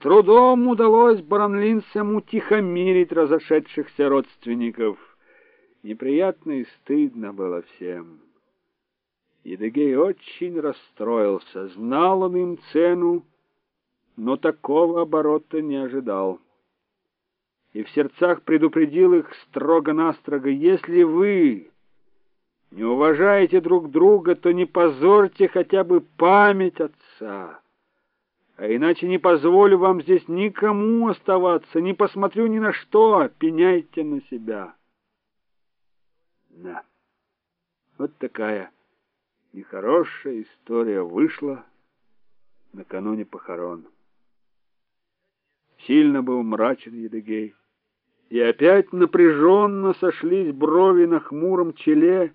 трудом удалось баронлинцам утихомирить разошедшихся родственников. Неприятно и стыдно было всем. Едыгей очень расстроился, знал он им цену, но такого оборота не ожидал. И в сердцах предупредил их строго-настрого, если вы не уважаете друг друга, то не позорьте хотя бы память отца. А иначе не позволю вам здесь никому оставаться, не посмотрю ни на что, пеняйте на себя. Да, вот такая нехорошая история вышла накануне похорон. Сильно был мрачен Едыгей, и опять напряженно сошлись брови на хмуром челе,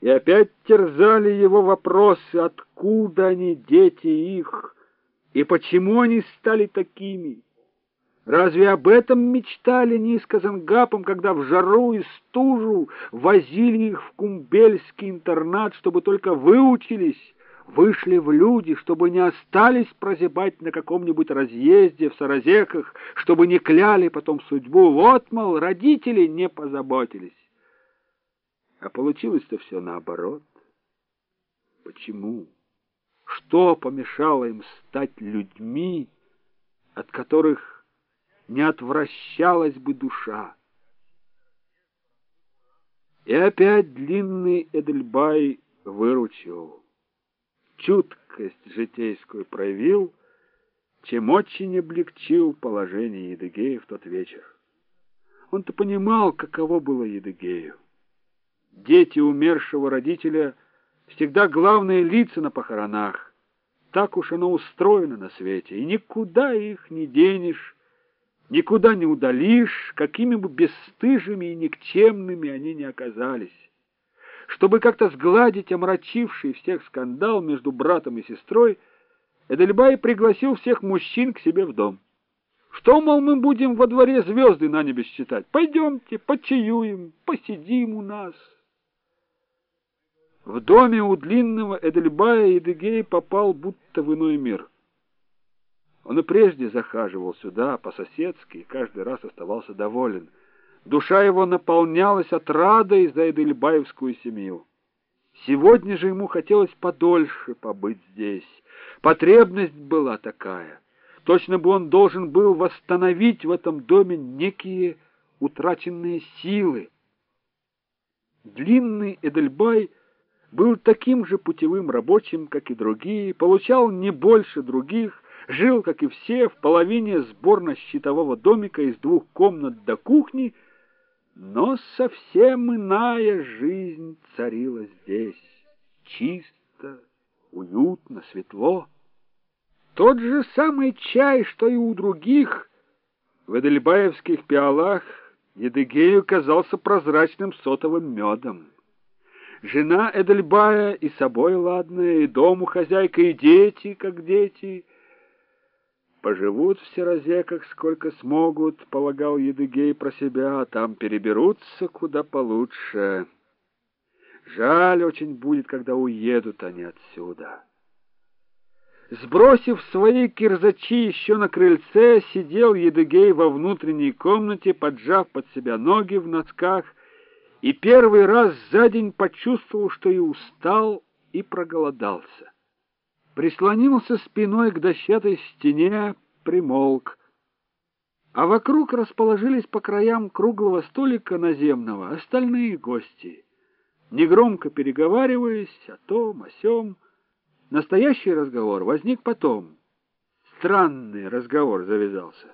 и опять терзали его вопросы, откуда они, дети их, и почему они стали такими. Разве об этом мечтали Низко Зангапом, когда в жару и стужу возили их в кумбельский интернат, чтобы только выучились, вышли в люди, чтобы не остались прозябать на каком-нибудь разъезде в Саразеках, чтобы не кляли потом судьбу. Вот, мол, родители не позаботились. А получилось-то все наоборот. Почему? Что помешало им стать людьми, от которых не отвращалась бы душа. И опять длинный Эдельбай выручил. Чуткость житейскую проявил, чем очень облегчил положение Едыгея в тот вечер. Он-то понимал, каково было Едыгею. Дети умершего родителя всегда главные лица на похоронах. Так уж оно устроено на свете, и никуда их не денешь, Никуда не удалишь, какими бы бесстыжими и никчемными они не оказались. Чтобы как-то сгладить омрачивший всех скандал между братом и сестрой, Эдельбай пригласил всех мужчин к себе в дом. Что, мол, мы будем во дворе звезды на небе считать? Пойдемте, почаюем, посидим у нас. В доме у длинного Эдельбая Едыгей попал будто в иной мир — он и прежде захаживал сюда по-соседски и каждый раз оставался доволен. Душа его наполнялась отрадой за Эдельбаевскую семью. Сегодня же ему хотелось подольше побыть здесь. Потребность была такая. Точно бы он должен был восстановить в этом доме некие утраченные силы. Длинный Эдельбай был таким же путевым рабочим, как и другие, получал не больше других, жил, как и все, в половине сборно-щитового домика из двух комнат до кухни, но совсем иная жизнь царила здесь. Чисто, уютно, светло. Тот же самый чай, что и у других, в эдельбаевских пиалах Едыгею казался прозрачным сотовым медом. Жена Эдельбая и собой ладная, и дому хозяйка, и дети, как дети — Поживут в Серозеках сколько смогут, полагал Едыгей про себя, а там переберутся куда получше. Жаль очень будет, когда уедут они отсюда. Сбросив свои кирзачи еще на крыльце, сидел Едыгей во внутренней комнате, поджав под себя ноги в носках, и первый раз за день почувствовал, что и устал, и проголодался прислонился спиной к дощатой стене, примолк. А вокруг расположились по краям круглого столика наземного остальные гости. Негромко переговариваясь о том, о сём, настоящий разговор возник потом. Странный разговор завязался.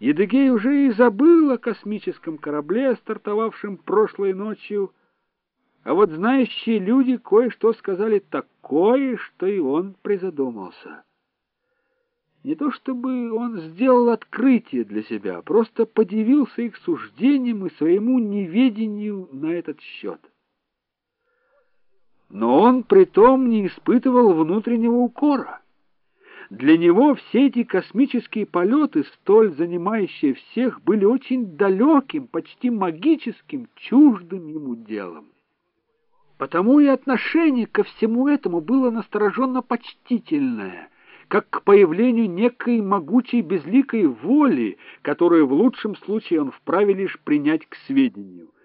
Едыгей уже и забыл о космическом корабле, стартовавшем прошлой ночью, а вот знающие люди кое-что сказали такое, что и он призадумался. Не то чтобы он сделал открытие для себя, просто подивился их суждениям и своему неведению на этот счет. Но он притом не испытывал внутреннего укора. Для него все эти космические полеты, столь занимающие всех, были очень далеким, почти магическим, чуждым ему делом. Потому и отношение ко всему этому было настороженно почтительное, как к появлению некой могучей безликой воли, которую в лучшем случае он вправе лишь принять к сведению.